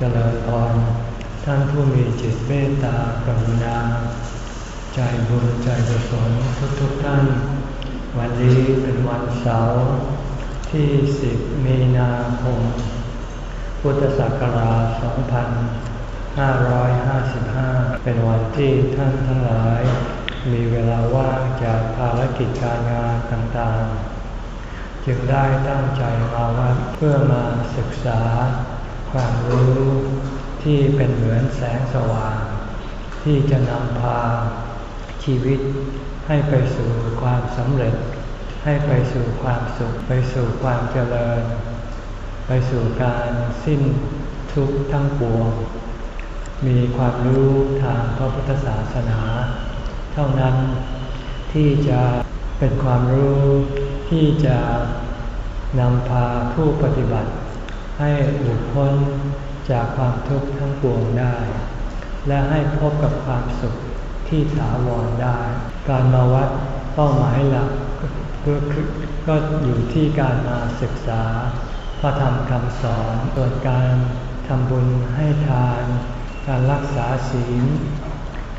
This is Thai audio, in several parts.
เจริญพรท่านผู้มีจิตเมตตากรุณา ใจบุญใจกุศลทุกๆทท่าน วันนี้เป็นวันเสาร์ที่ 10 มีนาคม พุทธศักราช 2555 เป็นวันที่ท่านทั้งหลาย มีเวลาว่างจากภารกิจการงานต่างๆ จึงได้ตั้งใจมาวัดเพื่อมาศึกษา ความรู้ที่เป็นเหมือนแสงสว่าง ที่จะนำพาชีวิตให้ไปสู่ความสำเร็จ ให้ไปสู่ความสุข ไปสู่ความเจริญ ไปสู่การสิ้นทุกข์ทั้งปวง มีความรู้ทางพระพุทธศาสนา เท่านั้นที่จะเป็นความรู้ที่จะนำพาผู้ปฏิบัติ ให้หลุดพ้นจากความทุกข์ทั้งปวงได้ และให้พบกับความสุขที่ถาวรได้ การมาวัดเป้าหมายหลักก็คือก็อยู่ที่การมาศึกษา พระธรรมคำสอนส่วนการทำบุญให้ทาน การรักษาศีล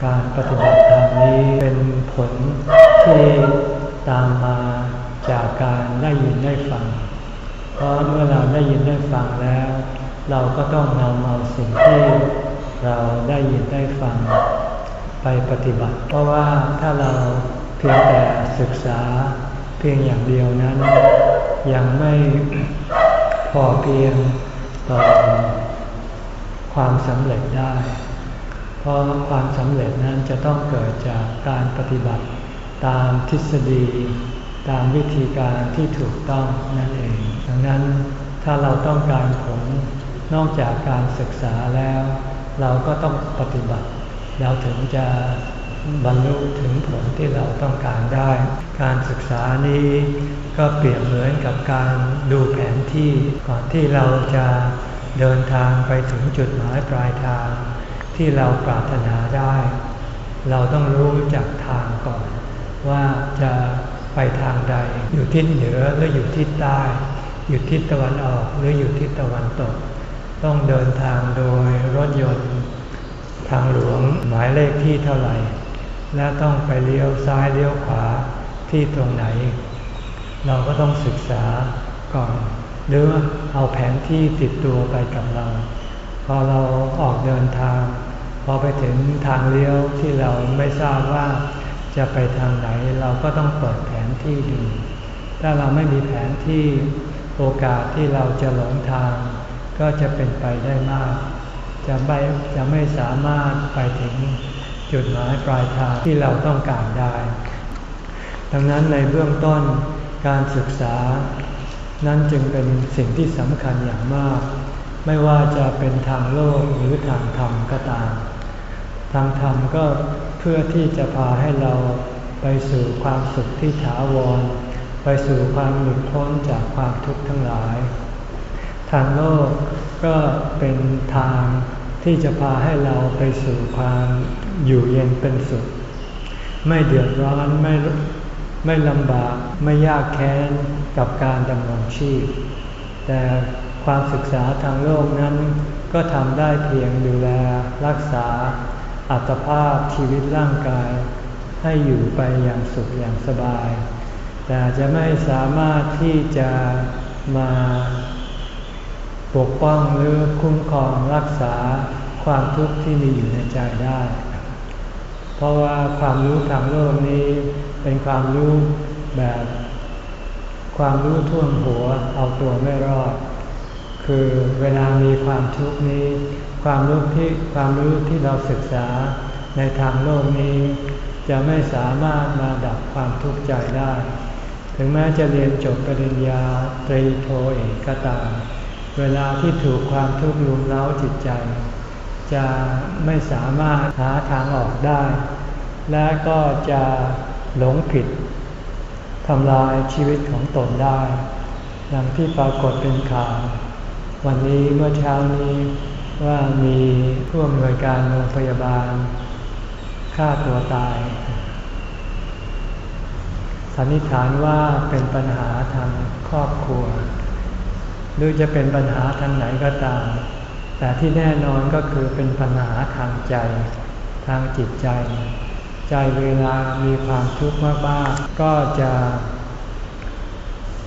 การปฏิบัติธรรมนี้เป็นผลที่ตามมาจากการได้ยินได้ฟัง เพราะเมื่อเราได้ยินได้ฟังแล้ว เราก็ต้องนำเอาสิ่งที่เราได้ยินได้ฟังไปปฏิบัติ เพราะว่าถ้าเราเพียงแต่ศึกษาเพียงอย่างเดียวนั้น ยังไม่พอเพียงต่อความสำเร็จได้ เพราะความสำเร็จนั้นจะต้องเกิดจากการปฏิบัติตามทฤษฎี ตามวิธีการที่ถูกต้องนั่นเอง ดังนั้นถ้าเราต้องการผลนอกจากการศึกษาแล้ว เราก็ต้องปฏิบัติ เราถึงจะบรรลุถึงผลที่เราต้องการได้ การศึกษานี้ก็เปรียบเหมือนกับการดูแผนที่ก่อนที่เราจะเดินทางไปถึงจุดหมายปลายทาง ที่เราปรารถนาได้ เราต้องรู้จักทางก่อน ว่าจะ ไปทางใด อยู่ทิศเหนือหรืออยู่ทิศใต้อยู่ทิศตะวันออกหรืออยู่ทิศตะวันตก ต้องเดินทางโดยรถยนต์ ทางหลวงหมายเลขที่เท่าไหร่ และต้องไปเลี้ยวซ้ายเลี้ยวขวาที่ตรงไหน เราก็ต้องศึกษาก่อน หรือเอาแผนที่ติดตัวไปกับเรา พอเราออกเดินทาง พอไปถึงทางเลี้ยวที่เราไม่ทราบว่าจะไปทางไหนเราก็ต้องเปิดแผน ที่ดูถ้าเราไม่มีแผนที่โอกาสที่เราจะหลงทาง ก็จะเป็นไปได้มาก จะไม่จะไม่สามารถไปถึงจุดหมายปลายทางที่เราต้องการได้ ดังนั้นในเบื้องต้นการศึกษา นั้นจึงเป็นสิ่งที่สำคัญอย่างมาก ไม่ว่าจะเป็นทางโลกหรือทางธรรมก็ตาม ทางธรรมก็เพื่อที่จะพาให้เรา ไปสู่ความสุขที่ถาวร ไปสู่ความหลุดพ้นจากความทุกข์ทั้งหลาย ทางโลกก็เป็นทางที่จะพาให้เราไปสู่ความอยู่เย็นเป็นสุข ไม่เดือดร้อนไม่ไม่ลำบากไม่ยากแค้นกับการดำรงชีพ แต่ความศึกษาทางโลกนั้น ก็ทำได้เพียงดูแลรักษาอัตภาพชีวิตร่างกาย ให้อยู่ไปอย่างสุขอย่างสบาย แต่จะไม่สามารถที่จะมาปกป้องหรือคุ้มครองรักษาความทุกข์ที่มีอยู่ในใจได้ เพราะว่าความรู้ทางโลกนี้เป็นความรู้แบบ ความรู้ท่วมหัวเอาตัวไม่รอด คือเวลามีความทุกข์นี้ ความรู้ที่ความรู้ที่เราศึกษาในทางโลกนี้ จะไม่สามารถมาดับความทุกข์ใจได้ ถึงแม้จะเรียนจบปริญญาตรีโทเอกก็ตาม เวลาที่ถูกความทุกข์ลุมเล้าจิตใจ จะไม่สามารถหาทางออกได้ และก็จะหลงผิดทำลายชีวิตของตนได้ดังที่ปรากฏเป็นข่าววันนี้เมื่อเช้านี้ว่ามีผู้อำนวยการโรงพยาบาล ฆ่าตัวตาย สันนิษฐานว่าเป็นปัญหาทางครอบครัว หรือจะเป็นปัญหาทางไหนก็ตาม แต่ที่แน่นอนก็คือเป็นปัญหาทางใจ ทางจิตใจ ใจเวลามีความทุกข์มากๆก็จะ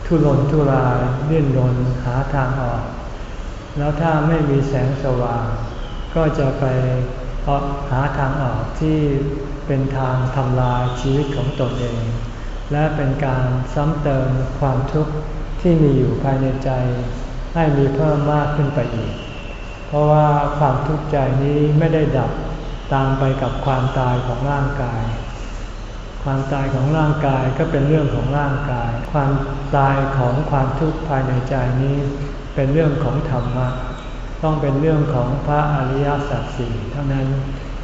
ทุรนทุรายดิ้นรนหาทางออก แล้วถ้าไม่มีแสงสว่าง ก็จะไป เพราะหาทางออกที่เป็นทางทำลายชีวิตของตนเอง และเป็นการซ้ำเติมความทุกข์ที่มีอยู่ภายในใจ ให้มีเพิ่มมากขึ้นไปอีก เพราะว่าความทุกข์ใจนี้ไม่ได้ดับตามไปกับความตายของร่างกาย ความตายของร่างกายก็เป็นเรื่องของร่างกาย ความตายของความทุกข์ภายในใจนี้ เป็นเรื่องของธรรมะ ต้องเป็นเรื่องของพระอริยสัจสี่เท่านั้น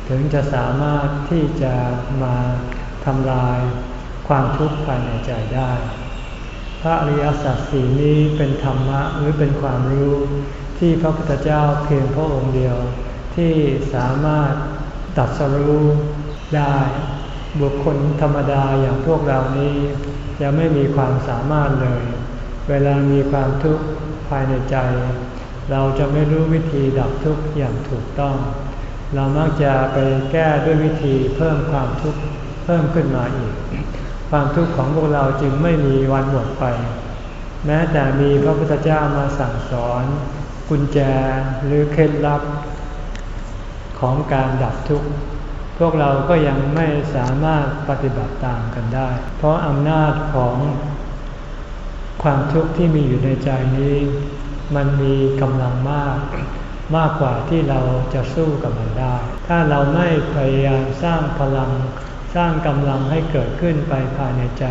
ถึงจะสามารถที่จะมาทำลายความทุกข์ภายในใจได้ พระอริยสัจสี่นี้เป็นธรรมะหรือเป็นความรู้ที่พระพุทธเจ้าเพียงพระองค์เดียวที่สามารถตัดสรู้ได้ บุคคลธรรมดาอย่างพวกเรานี้จะไม่มีความสามารถเลย เวลามีความทุกข์ภายในใจ เราจะไม่รู้วิธีดับทุกข์อย่างถูกต้อง เรามักจะไปแก้ด้วยวิธีเพิ่มความทุกข์เพิ่มขึ้นมาอีก ความทุกข์ของพวกเราจึงไม่มีวันหมดไป แม้แต่มีพระพุทธเจ้ามาสั่งสอน กุญแจหรือเคล็ดลับ ของการดับทุกข์พวกเราก็ยังไม่สามารถปฏิบัติตามกันได้ เพราะอำนาจของความทุกข์ที่มีอยู่ในใจนี้ มันมีกำลังมาก มากกว่าที่เราจะสู้กับมันได้ ถ้าเราไม่พยายามสร้างพลัง สร้างกำลังให้เกิดขึ้นไปภายในใจ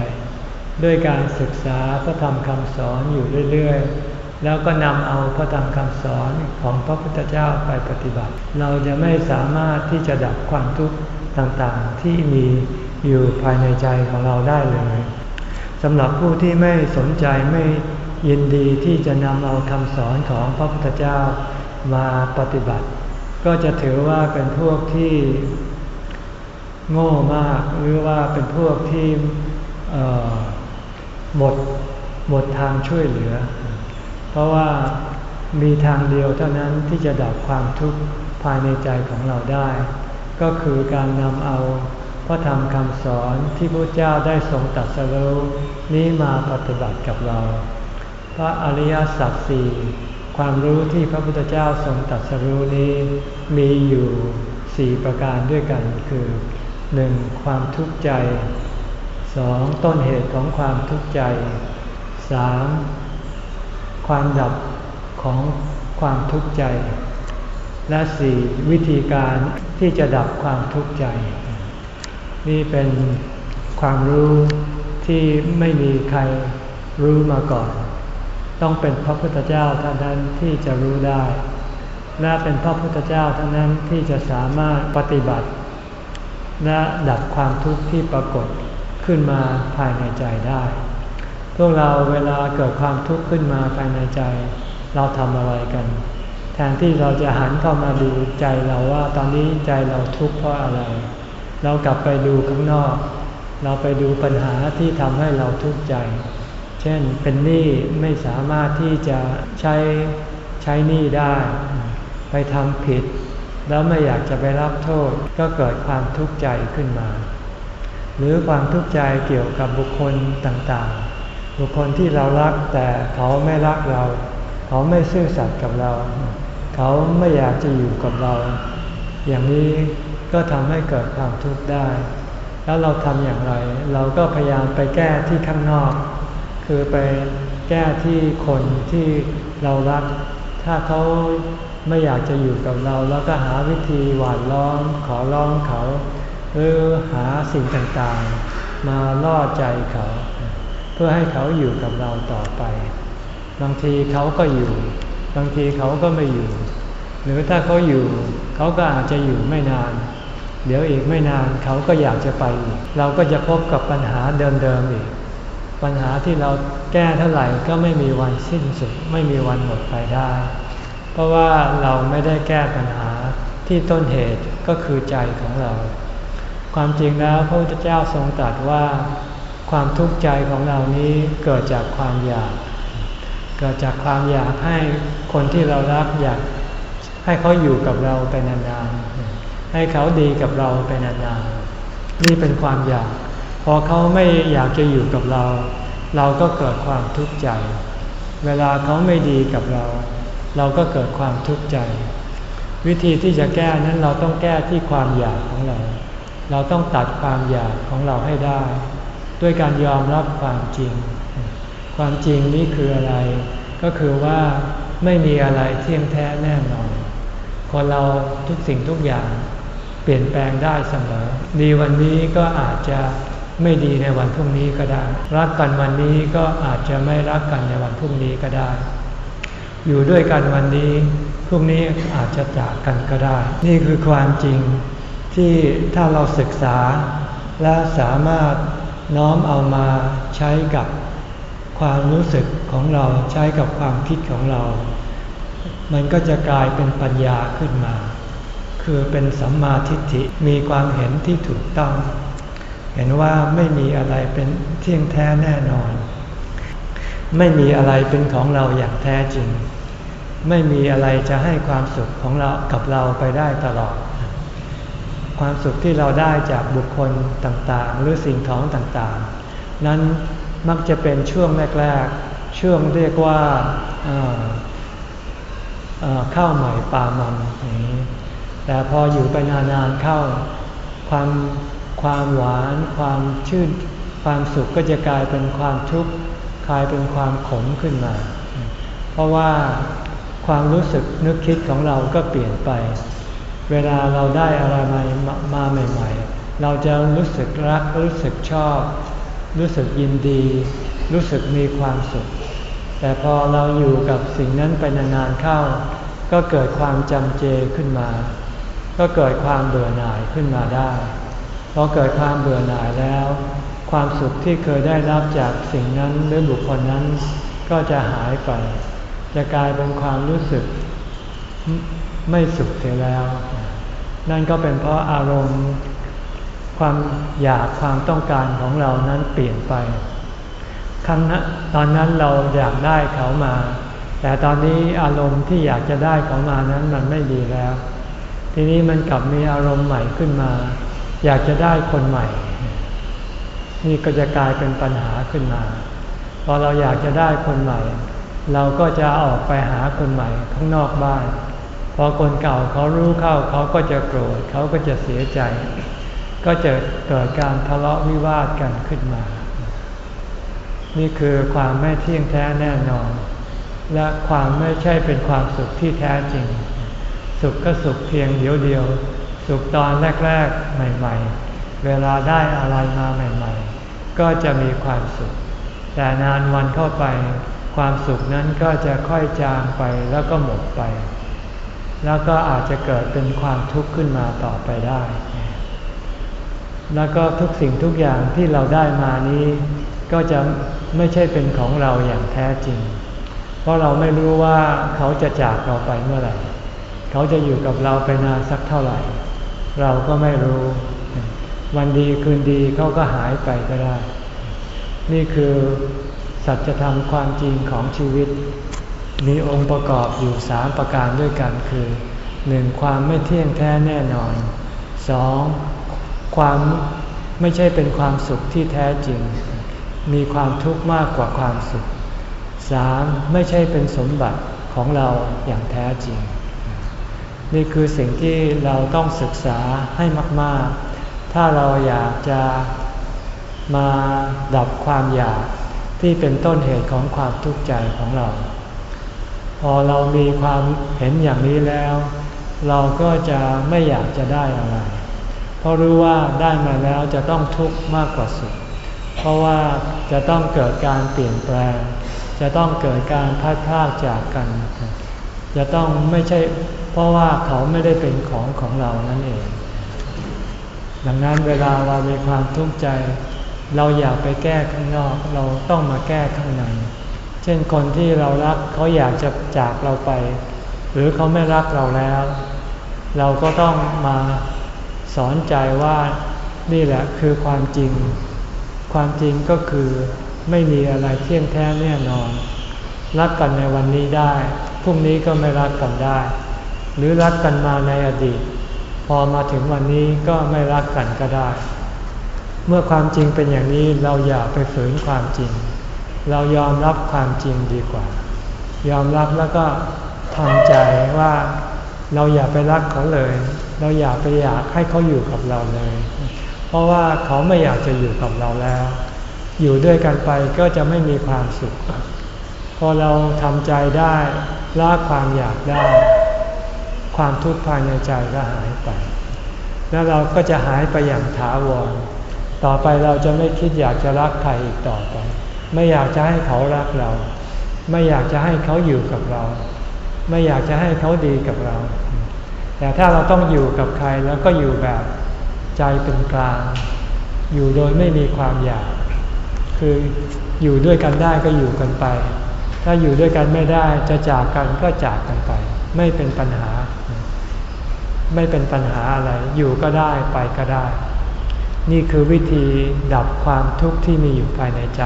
ด้วยการศึกษาพระธรรมคำสอนอยู่เรื่อยๆ แล้วก็นำเอาพระธรรมคำสอนของพระพุทธเจ้าไปปฏิบัติ เราจะไม่สามารถที่จะดับความทุกข์ต่างๆ ที่มีอยู่ภายในใจของเราได้เลยสำหรับผู้ที่ไม่สนใจไม่ ยินดีที่จะนำเอาคำสอนของพระพุทธเจ้ามาปฏิบัติ ก็จะถือว่าเป็นพวกที่โง่มากหรือว่าเป็นพวกที่หมดหมดทางช่วยเหลือ เพราะว่ามีทางเดียวเท่านั้นที่จะดับความทุกข์ภายในใจของเราได้ ก็คือการนำเอาพระธรรมคำสอนที่พระเจ้าได้ทรงตัดสรุนี้มาปฏิบัติกับเรา พระอริยสัจสี่ความรู้ที่พระพุทธเจ้าทรงตัดสรู้นี้มีอยู่สี่ประการด้วยกันคือหนึ่งความทุกข์ใจสองต้นเหตุของความทุกข์ใจสามความดับของความทุกข์ใจ และสี่วิธีการที่จะดับความทุกข์ใจ นี่เป็นความรู้ที่ไม่มีใครรู้มาก่อน ต้องเป็นพระพุทธเจ้าเท่านั้นที่จะรู้ได้ และเป็นพระพุทธเจ้าเท่านั้นที่จะสามารถปฏิบัติ และดับความทุกข์ที่ปรากฏขึ้นมาภายในใจได้ พวกเราเวลาเกิดความทุกข์ขึ้นมาภายในใจ เราทำอะไรกัน แทนที่เราจะหันเข้ามาดูใจเราว่าตอนนี้ใจเราทุกข์เพราะอะไร เรากลับไปดูข้างนอก เราไปดูปัญหาที่ทำให้เราทุกข์ใจ เช่นเป็นหนี้ไม่สามารถที่จะใช้ใช้หนี้ได้ ไปทำผิด แล้วไม่อยากจะไปรับโทษก็เกิดความทุกข์ใจขึ้นมา หรือความทุกข์ใจเกี่ยวกับบุคคลต่างๆ บุคคลที่เรารักแต่เขาไม่รักเรา เขาไม่ซื่อสัตย์กับเรา เขาไม่อยากจะอยู่กับเรา อย่างนี้ก็ทำให้เกิดความทุกข์ได้ แล้วเราทำอย่างไร เราก็พยายามไปแก้ที่ข้างนอก คือไปแก้ที่คนที่เรารัก ถ้าเขาไม่อยากจะอยู่กับเรา แล้วก็หาวิธีหวานล้อมขอร้องเขา หรือหาสิ่งต่างๆ มาล่อใจเขา เพื่อให้เขาอยู่กับเราต่อไป บางทีเขาก็อยู่ บางทีเขาก็ไม่อยู่ หรือถ้าเขาอยู่ เขาก็อาจจะอยู่ไม่นาน เดี๋ยวอีกไม่นานเขาก็อยากจะไปอีกเราก็จะพบกับปัญหาเดิมๆอีก ปัญหาที่เราแก้เท่าไหร่ก็ไม่มีวันสิ้นสุด ไม่มีวันหมดไปได้ เพราะว่าเราไม่ได้แก้ปัญหาที่ต้นเหตุก็คือใจของเรา ความจริงแล้วพระพุทธเจ้าทรงตรัสว่า ความทุกข์ใจของเรานี้เกิดจากความอยาก เกิดจากความอยากให้คนที่เรารักอยากให้เขาอยู่กับเราไปนานๆให้เขาดีกับเราไปนานๆนี่เป็นความอยาก อเขาไม่อยากจะอยู่กับเรา เราก็เกิดความทุกข์ใจ เวลาเขาไม่ดีกับเรา เราก็เกิดความทุกข์ใจ วิธีที่จะแก้นั้นเราต้องแก้ที่ความอยากของเรา เราต้องตัดความอยากของเราให้ได้ ด้วยการยอมรับความจริง ความจริงนี้คืออะไร ก็คือว่าไม่มีอะไรเที่ยงแท้แน่นอนคนเราทุกสิ่งทุกอย่าง เปลี่ยนแปลงได้เสมอดีวันนี้ก็อาจจะ ไม่ดีในวันพรุ่งนี้ก็ได้ รักกันวันนี้ก็อาจจะไม่รักกันในวันพรุ่งนี้ก็ได้ อยู่ด้วยกันวันนี้พรุ่งนี้อาจจะจากกันก็ได้ นี่คือความจริงที่ถ้าเราศึกษา และสามารถน้อมเอามาใช้กับความรู้สึกของเราใช้กับความคิดของเรา มันก็จะกลายเป็นปัญญาขึ้นมา คือเป็นสัมมาทิฏฐิมีความเห็นที่ถูกต้อง เห็นว่าไม่มีอะไรเป็นเที่ยงแท้แน่นอน ไม่มีอะไรเป็นของเราอย่างแท้จริง ไม่มีอะไรจะให้ความสุขของเรากับเราไปได้ตลอด ความสุขที่เราได้จากบุคคลต่างๆ หรือสิ่งของต่างๆ นั้นมักจะเป็นช่วงแรกๆ ช่วงเรียกว่าข้าวใหม่ปลามันอย่างนี้แต่พออยู่ไปนานๆเข้าความ ความหวานความชื่น ความสุขก็จะกลายเป็นความทุกข์กลายเป็นความขมขึ้นมา เพราะว่าความรู้สึกนึกคิดของเราก็เปลี่ยนไป เวลาเราได้อะไรมามาใหม่ ๆ เราจะรู้สึกรักรู้สึกชอบ รู้สึกยินดี รู้สึกมีความสุข แต่พอเราอยู่กับสิ่งนั้นไปนานๆเข้า ก็เกิดความจำเจขึ้นมา ก็เกิดความเบื่อหน่ายขึ้นมาได้ อเกิดความเบื่อหน่ายแล้ว ความสุขที่เคยได้รับจากสิ่งนั้นหรือบุคคลนั้น ก็จะหายไป จะกลายเป็นความรู้สึกไม่สุขเสียแล้ว นั่นก็เป็นเพราะอารมณ์ ความอยากความต้องการของเรานั้นเปลี่ยนไป ครั้งนั้นตอนนั้นเราอยากได้เขามา แต่ตอนนี้อารมณ์ที่อยากจะได้เขามานั้นมันไม่ดีแล้ว ทีนี้มันกลับมีอารมณ์ใหม่ขึ้นมา อยากจะได้คนใหม่ นี่ก็จะกลายเป็นปัญหาขึ้นมา พอเราอยากจะได้คนใหม่ เราก็จะออกไปหาคนใหม่ข้างนอกบ้าน พอคนเก่าเขารู้เข้าเขาก็จะโกรธเขาก็จะเสียใจ ก็จะเกิดการทะเลาะวิวาทกันขึ้นมา นี่คือความไม่เที่ยงแท้แน่นอน และความไม่ใช่เป็นความสุขที่แท้จริง สุขก็สุขเพียงเดียวเดียว สุขตอนแรก ๆ ใหม่ ๆ เวลาได้อะไรมาใหม่ ๆ ก็จะมีความสุข แต่นานวันเข้าไป ความสุขนั้นก็จะค่อยจางไปแล้วก็หมดไป แล้วก็อาจจะเกิดเป็นความทุกข์ขึ้นมาต่อไปได้ แล้วก็ทุกสิ่งทุกอย่างที่เราได้มานี้ ก็จะไม่ใช่เป็นของเราอย่างแท้จริง เพราะเราไม่รู้ว่าเขาจะจากเราไปเมื่อไหร่ เขาจะอยู่กับเราไปนานสักเท่าไหร่ เราก็ไม่รู้ วันดีคืนดีเขาก็หายไปก็ได้ นี่คือสัจธรรมความจริงของชีวิต มีองค์ประกอบอยู่สามประการด้วยกันคือหนึ่งความไม่เที่ยงแท้แน่นอนสองความไม่ใช่เป็นความสุขที่แท้จริง มีความทุกข์มากกว่าความสุขสามไม่ใช่เป็นสมบัติของเราอย่างแท้จริง นี่คือสิ่งที่เราต้องศึกษาให้มาก ๆ ถ้าเราอยากจะมาดับความอยากที่เป็นต้นเหตุของความทุกข์ใจของเรา พอเรามีความเห็นอย่างนี้แล้ว เราก็จะไม่อยากจะได้อะไร เพราะรู้ว่าได้มาแล้วจะต้องทุกข์มากกว่าสุข เพราะว่าจะต้องเกิดการเปลี่ยนแปลง จะต้องเกิดการพัดพลากจากกัน จะต้องไม่ใช่เพราะว่าเขาไม่ได้เป็นของของเรานั่นเอง ดังนั้นเวลาเรามีความทุกข์ใจ เราอยากไปแก้ข้างนอก เราต้องมาแก้ข้างใน เช่นคนที่เรารักเขาอยากจะจากเราไป หรือเขาไม่รักเราแล้ว เราก็ต้องมาสอนใจว่านี่แหละคือความจริง ความจริงก็คือไม่มีอะไรเที่ยงแท้แน่นอน รักกันในวันนี้ได้ รุ่งนี้ก็ไม่รักกันได้ หรือรักกันมาในอดีต พอมาถึงวันนี้ก็ไม่รักกันก็ได้ เมื่อความจริงเป็นอย่างนี้เราอย่าไปฝืนความจริง เรายอมรับความจริงดีกว่า ยอมรับแล้วก็ทำใจว่าเราอย่าไปรักเขาเลย เราอย่าไปอยากให้เขาอยู่กับเราเลย เพราะว่าเขาไม่อยากจะอยู่กับเราแล้ว อยู่ด้วยกันไปก็จะไม่มีความสุข พอเราทำใจได้ละความอยากได้ ความทุกข์ภายในใจก็หายไป แล้วเราก็จะหายไปอย่างถาวร ต่อไปเราจะไม่คิดอยากจะรักใครอีกต่อไป ไม่อยากจะให้เขารักเรา ไม่อยากจะให้เขาอยู่กับเรา ไม่อยากจะให้เขาดีกับเรา แต่ถ้าเราต้องอยู่กับใครแล้วก็อยู่แบบใจเป็นกลาง อยู่โดยไม่มีความอยาก คืออยู่ด้วยกันได้ก็อยู่กันไป ถ้าอยู่ด้วยกันไม่ได้จะจากกันก็จากกันไป ไม่เป็นปัญหา ไม่เป็นปัญหาอะไร อยู่ก็ได้ไปก็ได้ นี่คือวิธีดับความทุกข์ที่มีอยู่ภายในใจ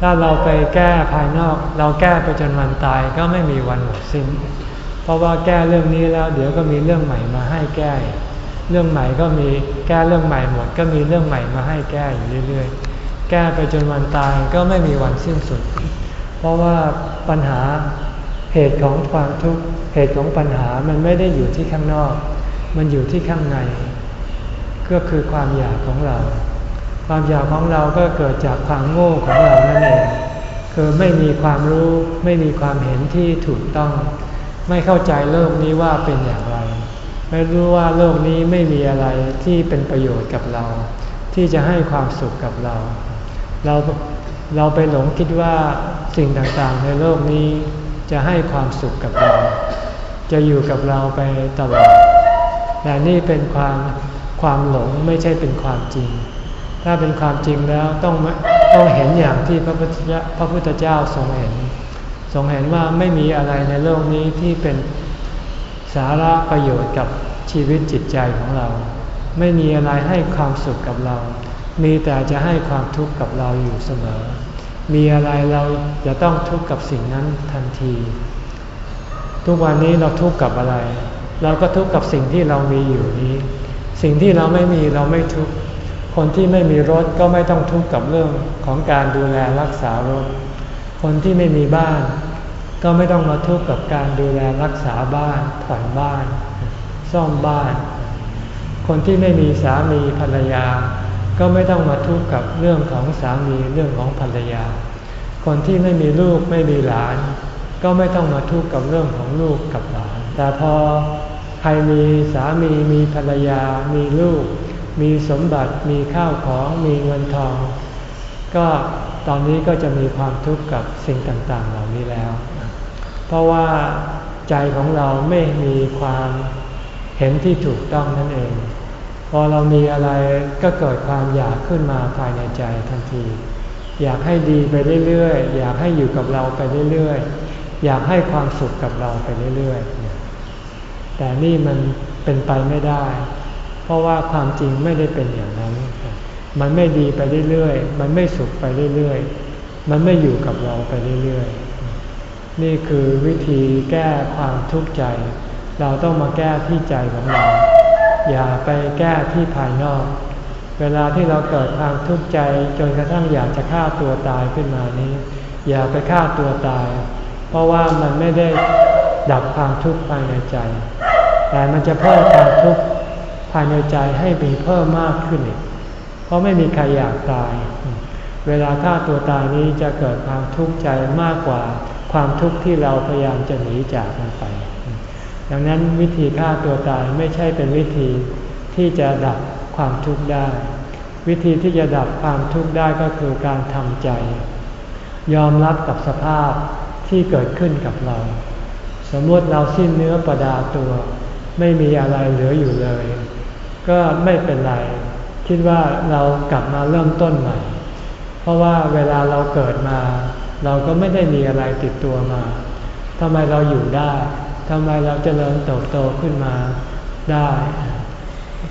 ถ้าเราไปแก้ภายนอก เราแก้ไปจนวันตายก็ไม่มีวันหมดสิ้น เพราะว่าแก้เรื่องนี้แล้ว เดี๋ยวก็มีเรื่องใหม่มาให้แก้ เรื่องใหม่ก็มีแก้เรื่องใหม่หมด ก็มีเรื่องใหม่มาให้แก้อยู่เรื่อยๆ แก้ไปจนวันตายก็ไม่มีวันสิ้นสุด เพราะว่าปัญหาเหตุของความทุกข์เหตุของปัญหามันไม่ได้อยู่ที่ข้างนอก มันอยู่ที่ข้างใน ก็คือความอยากของเรา ความอยากของเราก็เกิดจากความโง่ของเรานั่นเองคือไม่มีความรู้ไม่มีความเห็นที่ถูกต้อง ไม่เข้าใจโลกนี้ว่าเป็นอย่างไร ไม่รู้ว่าโลกนี้ไม่มีอะไรที่เป็นประโยชน์กับเรา ที่จะให้ความสุขกับเรา เราเราไปหลงคิดว่า สิ่งต่างๆ ในโลกนี้จะให้ความสุขกับเรา จะอยู่กับเราไปตลอด แต่นี่เป็นความความหลงไม่ใช่เป็นความจริง ถ้าเป็นความจริงแล้วต้องต้องเห็นอย่างที่พระพุทธเจ้าพระพุทธเจ้าทรงเห็น ทรงเห็นว่าไม่มีอะไรในโลกนี้ที่เป็นสาระประโยชน์กับชีวิตจิตใจของเรา ไม่มีอะไรให้ความสุขกับเรา มีแต่จะให้ความทุกข์กับเราอยู่เสมอ มีอะไรเราจะต้องทุกข์กับสิ่งนั้นทันที ทุกวันนี้เราทุกข์กับอะไร เราก็ทุกข์กับสิ่งที่เรามีอยู่นี้ สิ่งที่เราไม่มีเราไม่ทุกข์คนที่ไม่มีรถก็ไม่ต้องทุกข์กับเรื่องของการดูแลรักษารถ คนที่ไม่มีบ้าน ก็ไม่ต้องมาทุกข์กับการดูแลรักษาบ้านผ่อนบ้าน ซ่อมบ้าน คนที่ไม่มีสามีภรรยา ก็ไม่ต้องมาทุกข์กับเรื่องของสามีเรื่องของภรรยา คนที่ไม่มีลูกไม่มีหลาน ก็ไม่ต้องมาทุกข์กับเรื่องของลูกกับหลาน แต่พอใครมีสามีมีภรรยา มีลูก มีสมบัติมีข้าวของมีเงินทอง ก็ตอนนี้ก็จะมีความทุกข์กับสิ่งต่างๆ เหล่านี้แล้ว เพราะว่าใจของเราไม่มีความเห็นที่ถูกต้องนั่นเอง พอเรามีอะไรก็เกิดความอยากขึ้นมาภายในใจทันที อยากให้ดีไปเรื่อยๆ อยากให้อยู่กับเราไปเรื่อยๆ อยากให้ความสุขกับเราไปเรื่อยๆ แต่นี่มันเป็นไปไม่ได้ เพราะว่าความจริงไม่ได้เป็นอย่างนั้น มันไม่ดีไปเรื่อยๆ มันไม่สุขไปเรื่อยๆ มันไม่อยู่กับเราไปเรื่อยๆ นี่คือวิธีแก้ความทุกข์ใจ เราต้องมาแก้ที่ใจของเรา อย่าไปแก้ที่ภายนอก เวลาที่เราเกิดความทุกข์ใจจนกระทั่งอยากจะฆ่าตัวตายขึ้นมานี้ อย่าไปฆ่าตัวตาย เพราะว่ามันไม่ได้ดับความทุกข์ภายในใจ แต่มันจะเพิ่มความทุกข์ภายในใจให้มีเพิ่มมากขึ้นอีก เพราะไม่มีใครอยากตาย เวลาฆ่าตัวตายนี้จะเกิดความทุกข์ใจมากกว่าความทุกข์ที่เราพยายามจะหนีจากมันไป ดังนั้นวิธีฆ่าตัวตายไม่ใช่เป็นวิธีที่จะดับความทุกข์ได้ วิธีที่จะดับความทุกข์ได้ก็คือการทำใจ ยอมรับกับสภาพที่เกิดขึ้นกับเรา สมมติเราสิ้นเนื้อประดาตัว ไม่มีอะไรเหลืออยู่เลย ก็ไม่เป็นไร คิดว่าเรากลับมาเริ่มต้นใหม่ เพราะว่าเวลาเราเกิดมา เราก็ไม่ได้มีอะไรติดตัวมาทำไมเราอยู่ได้ ทำไมเราจเจริญเติบโตขึ้นมาได้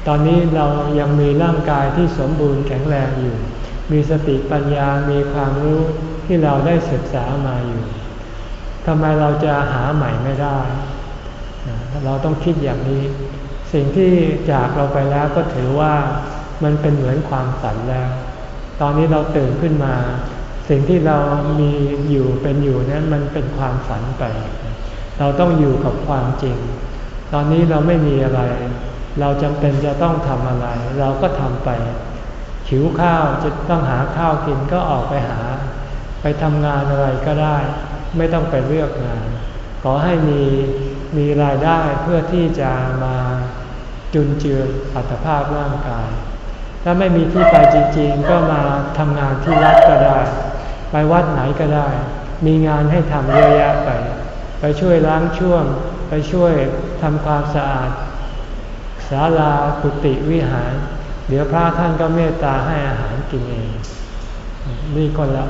ตอนนี้เรายังมีร่างกายที่สมบูรณ์แข็งแรงอยู่ มีสติปัญญา มีความรู้ที่เราได้ศึกษามาอยู่ทำไมเราจะหาใหม่ไม่ได้ เราต้องคิดอย่างนี้ สิ่งที่จากเราไปแล้วก็ถือว่ามันเป็นเหมือนความฝันแล้ว ตอนนี้เราตื่นขึ้นมา สิ่งที่เรามีอยู่เป็นอยู่นั้นมันเป็นความฝันไป เราต้องอยู่กับความจริง ตอนนี้เราไม่มีอะไร เราจำเป็นจะต้องทำอะไร เราก็ทำไป หิวข้าวจะต้องหาข้าวกินก็ออกไปหา ไปทำงานอะไรก็ได้ ไม่ต้องไปเลือกงาน ขอให้มีมีรายได้เพื่อที่จะมาจุนเจืออัตภาพร่างกาย ถ้าไม่มีที่ไปจริงๆ ก็มาทำงานที่รัฐก็ได้ ไปวัดไหนก็ได้ มีงานให้ทำเยอะแยะไป ไปช่วยล้างช่วง ไปช่วยทำความสะอาดศาลากุฏิวิหาร เดี๋ยวพระท่านก็เมตตาให้อาหารกินเอง นี่คนละ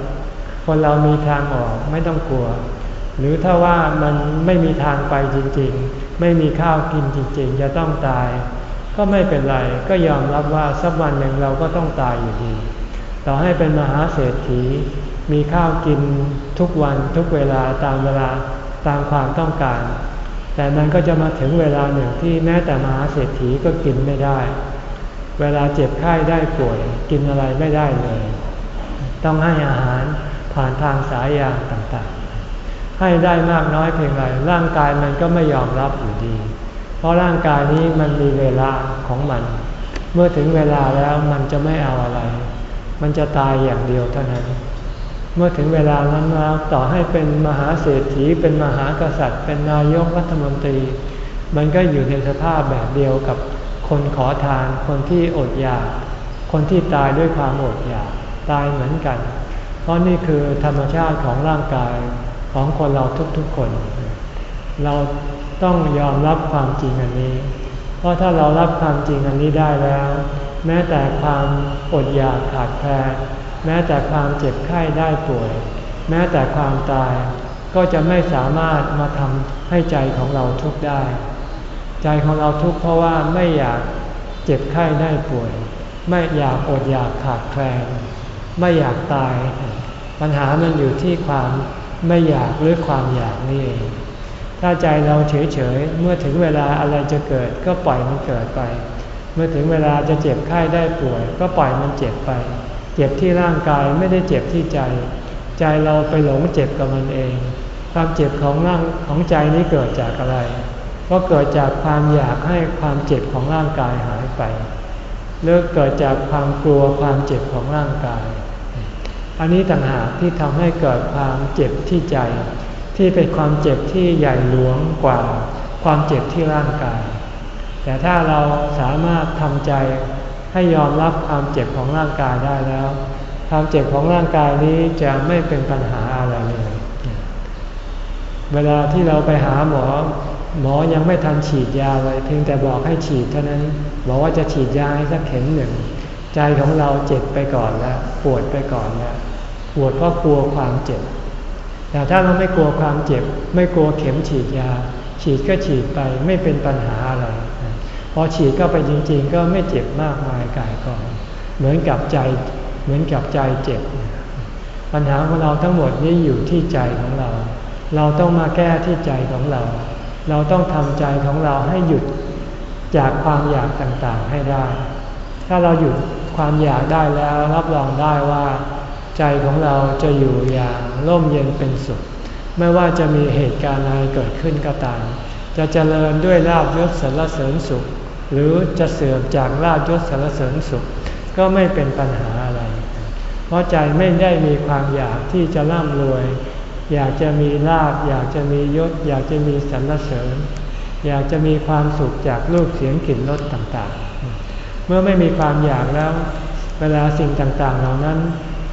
คนเรามีทางออกไม่ต้องกลัว หรือถ้าว่ามันไม่มีทางไปจริงๆ ไม่มีข้าวกินจริงๆ จะต้องตาย ก็ไม่เป็นไรก็ยอมรับว่าสักวันหนึ่งเราก็ต้องตายอยู่ดี ต่อให้เป็นมหาเศรษฐี มีข้าวกินทุกวันทุกเวลาตามเวลา ตามความต้องการ แต่มันก็จะมาถึงเวลาหนึ่งที่แม้แต่มหาเศรษฐีก็กินไม่ได้ เวลาเจ็บไข้ได้ป่วยกินอะไรไม่ได้เลย ต้องให้อาหารผ่านทางสายยางต่างๆ ให้ได้มากน้อยเพียงไรร่างกายมันก็ไม่ยอมรับอยู่ดี เพราะร่างกายนี้มันมีเวลาของมัน เมื่อถึงเวลาแล้วมันจะไม่เอาอะไร มันจะตายอย่างเดียวเท่านั้น เมื่อถึงเวลานั้นแล้วต่อให้เป็นมหาเศรษฐีเป็นมหากษัตริย์ เป็นนายกรัฐมนตรี มันก็อยู่ในสภาพแบบเดียวกับคนขอทาน คนที่อดอยาก คนที่ตายด้วยความอดอยากตายเหมือนกัน เพราะนี่คือธรรมชาติของร่างกายของคนเราทุกๆคน เราต้องยอมรับความจริงอันนี้ เพราะถ้าเรารับความจริงอันนี้ได้แล้ว แม้แต่ความอดอยากขาดแคลน แม้แต่ความเจ็บไข้ได้ป่วย แม้แต่ความตายก็จะไม่สามารถมาทำให้ใจของเราทุกข์ได้ ใจของเราทุกข์เพราะว่าไม่อยากเจ็บไข้ได้ป่วย ไม่อยากอดอยากขาดแคลนไม่อยากตาย ปัญหามันอยู่ที่ความไม่อยากหรือความอยากนี่เองถ้าใจเราเฉยๆ เมื่อถึงเวลาอะไรจะเกิดก็ปล่อยมันเกิดไป เมื่อถึงเวลาจะเจ็บไข้ได้ป่วย ก็ปล่อยมันเจ็บไป เจ็บที่ร่างกายไม่ได้เจ็บที่ใจ ใจเราไปหลงเจ็บกับมันเอง ความเจ็บของร่างของใจนี้เกิดจากอะไร ก็เกิดจากความอยากให้ความเจ็บของร่างกายหายไปหรือเกิดจากความกลัวความเจ็บของร่างกาย อันนี้ต่างหากที่ทำให้เกิดความเจ็บที่ใจ ที่เป็นความเจ็บที่ใหญ่หลวงกว่า ความเจ็บที่ร่างกาย แต่ถ้าเราสามารถทำใจ ให้ยอมรับความเจ็บของร่างกายได้แล้ว ความเจ็บของร่างกายนี้จะไม่เป็นปัญหาอะไรเลย เวลาที่เราไปหาหมอ หมอยังไม่ทันฉีดยาเลยเพียงแต่บอกให้ฉีดเท่านั้น บอกว่าจะฉีดยาให้สักเข็มหนึ่ง ใจของเราเจ็บไปก่อนแล้วปวดไปก่อนแล้วปวดเพราะกลัวความเจ็บ แต่ถ้าเราไม่กลัวความเจ็บ ไม่กลัวเข็มฉีดยา ฉีดก็ฉีดไปไม่เป็นปัญหาอะไร พอฉีดเข้าไปจริง ๆ ก็ไม่เจ็บมากมายกายกองเหมือนกับใจเหมือนกับใจเจ็บ ปัญหาของเราทั้งหมดนี้อยู่ที่ใจของเรา เราต้องมาแก้ที่ใจของเรา เราต้องทำใจของเราให้หยุดจากความอยากต่างๆให้ได้ ถ้าเราหยุดความอยากได้แล้วรับรองได้ว่า ใจของเราจะอยู่อย่างร่มเย็นเป็นสุข ไม่ว่าจะมีเหตุการณ์อะไรเกิดขึ้นก็ตาม จะเจริญด้วยลาบยศสรรเสริญสุข หรือจะเสื่อมจากลาบยศสรรเสริญสุข ก็ไม่เป็นปัญหาอะไร เพราะใจไม่ได้มีความอยากที่จะร่ำรวย อยากจะมีลาบอยากจะมียศ อยากจะมีสรรเสริญ อยากจะมีความสุขจากรูปเสียงกลิ่นรสต่างๆ เมื่อไม่มีความอยากแล้ว เวลาสิ่งต่างๆ เหล่านั้น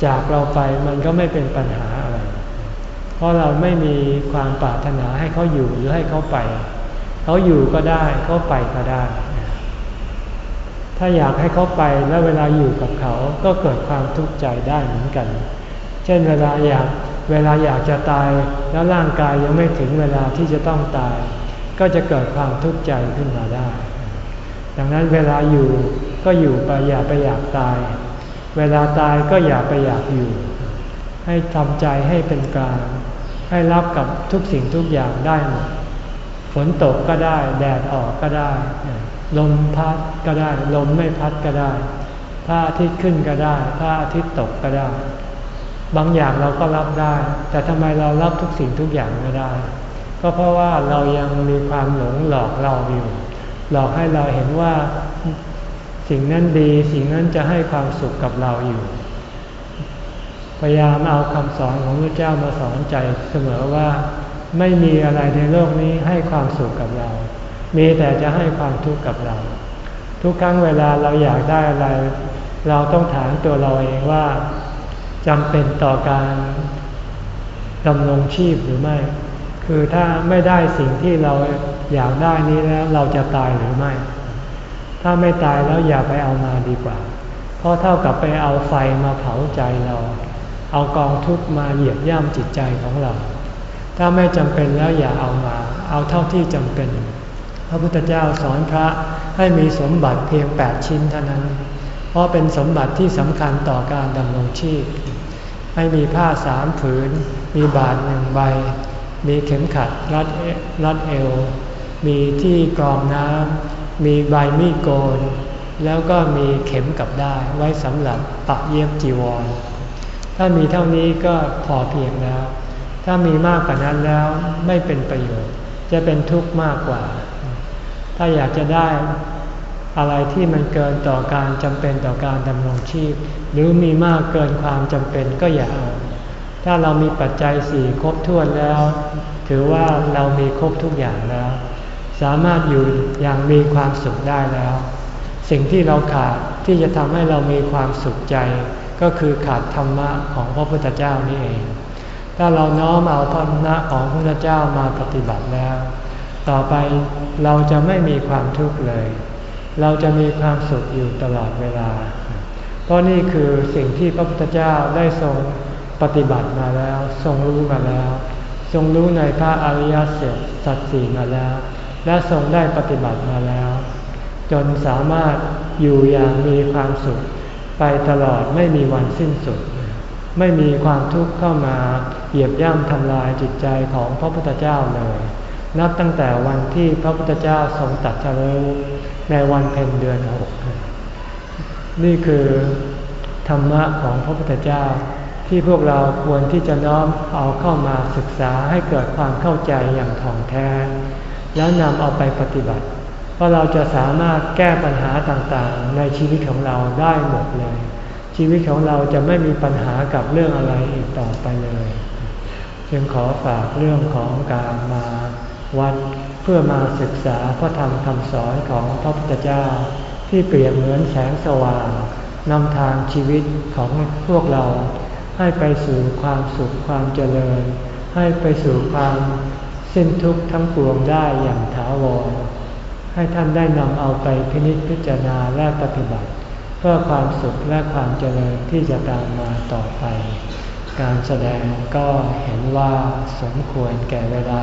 จากเราไปมันก็ไม่เป็นปัญหาอะไร เพราะเราไม่มีความปรารถนาให้เขาอยู่หรือให้เขาไป เขาอยู่ก็ได้เขาไปก็ได้ ถ้าอยากให้เขาไปแล้วเวลาอยู่กับเขาก็เกิดความทุกข์ใจได้เหมือนกัน เช่นเวลาอยากเวลาอยากจะตายแล้วร่างกายยังไม่ถึงเวลาที่จะต้องตาย ก็จะเกิดความทุกข์ใจขึ้นมาได้ ดังนั้นเวลาอยู่ก็อยู่ไปอย่าไปอยากตาย เวลาตายก็อย่าไปอยากอยู่ ให้ทำใจให้เป็นกลางให้รับกับทุกสิ่งทุกอย่างได้หมดฝนตกก็ได้ แดดออกก็ได้ ลมพัดก็ได้ ลมไม่พัดก็ได้พระอาทิตย์ขึ้นก็ได้พระอาทิตย์ตกก็ได้ บางอย่างเราก็รับได้ แต่ทำไมเรารับทุกสิ่งทุกอย่างไม่ได้ ก็เพราะว่าเรายังมีความหลงหลอกเราอยู่ หลอกให้เราเห็นว่าสิ่งนั้นดี สิ่งนั้นจะให้ความสุขกับเราอยู่ พยายามเอาคำสอนของพระเจ้ามาสอนใจเสมอว่า ไม่มีอะไรในโลกนี้ให้ความสุขกับเรา มีแต่จะให้ความทุกข์กับเรา ทุกครั้งเวลาเราอยากได้อะไร เราต้องถามตัวเราเองว่าจำเป็นต่อการดำรงชีพหรือไม่ คือถ้าไม่ได้สิ่งที่เราอยากได้นี้แล้วเราจะตายหรือไม่ ถ้าไม่ตายแล้วอย่าไปเอามาดีกว่า เพราะเท่ากับไปเอาไฟมาเผาใจเรา เอากองทุกมาเหยียบย่ำจิตใจของเรา ถ้าไม่จำเป็นแล้วอย่าเอามา เอาเท่าที่จำเป็น ระพุทธเจ้าสอนพระให้มีสมบัติเพียงแปดชิ้นเท่านั้น เพราะเป็นสมบัติที่สำคัญต่อการดำรงชีพ ให้มีผ้าสามผืน มีบาทหนึ่งใบ มีเข็มขัดรัดรัดเอว มีที่กรองน้ำ มีใบมีดโกน แล้วก็มีเข็มกับได้ไว้สำหรับปักเย็บจีวร ถ้ามีเท่านี้ก็พอเพียงแล้ว ถ้ามีมากกว่านั้นแล้วไม่เป็นประโยชน์ จะเป็นทุกข์มากกว่า ถ้าอยากจะได้อะไรที่มันเกินต่อการจำเป็นต่อการดำรงชีพ หรือมีมากเกินความจำเป็นก็อย่าเอาถ้าเรามีปัจจัยสี่ครบถ้วนแล้ว ถือว่าเรามีครบทุกอย่างแล้ว สามารถอยู่อย่างมีความสุขได้แล้ว สิ่งที่เราขาดที่จะทำให้เรามีความสุขใจ ก็คือขาดธรรมะของพระพุทธเจ้านี่เอง ถ้าเราน้อมเอาธรรมะของพระพุทธเจ้ามาปฏิบัติแล้ว ต่อไปเราจะไม่มีความทุกข์เลย เราจะมีความสุขอยู่ตลอดเวลา เพราะนี่คือสิ่งที่พระพุทธเจ้าได้ทรงปฏิบัติมาแล้ว ทรงรู้มาแล้ว ทรงรู้ในพระอริยสัจสี่มาแล้ว และทรงได้ปฏิบัติมาแล้ว จนสามารถอยู่อย่างมีความสุข ไปตลอดไม่มีวันสิ้นสุด ไม่มีความทุกข์เข้ามาเหยียบย่ำทำลายจิตใจของพระพุทธเจ้าเลย นับตั้งแต่วันที่พระพุทธเจ้าทรงตัดเจริญในวันเพ็ญเดือนหกนี่คือธรรมะของพระพุทธเจ้าที่พวกเราควรที่จะน้อมเอาเข้ามาศึกษาให้เกิดความเข้าใจอย่างถ่องแท้ แล้วนำเอาไปปฏิบัติ เพราะเราจะสามารถแก้ปัญหาต่างๆ ในชีวิตของเราได้หมดเลย ชีวิตของเราจะไม่มีปัญหากับเรื่องอะไรอีกต่อไปเลย จึงขอฝากเรื่องของการมา วัดเพื่อมาศึกษาพระธรรมคำสอนของพระพุทธเจ้า ที่เปรียบเหมือนแสงสว่างนำทางชีวิตของพวกเรา ให้ไปสู่ความสุขความเจริญ ให้ไปสู่ความสิ้นทุกข์ทั้งปวงได้อย่างถาวรให้ท่านได้นำเอาไปพินิจพิจารณาและปฏิบัติ เพื่อความสุขและความเจริญที่จะตามมาต่อไป การแสดงก็เห็นว่าสมควรแก่เวลา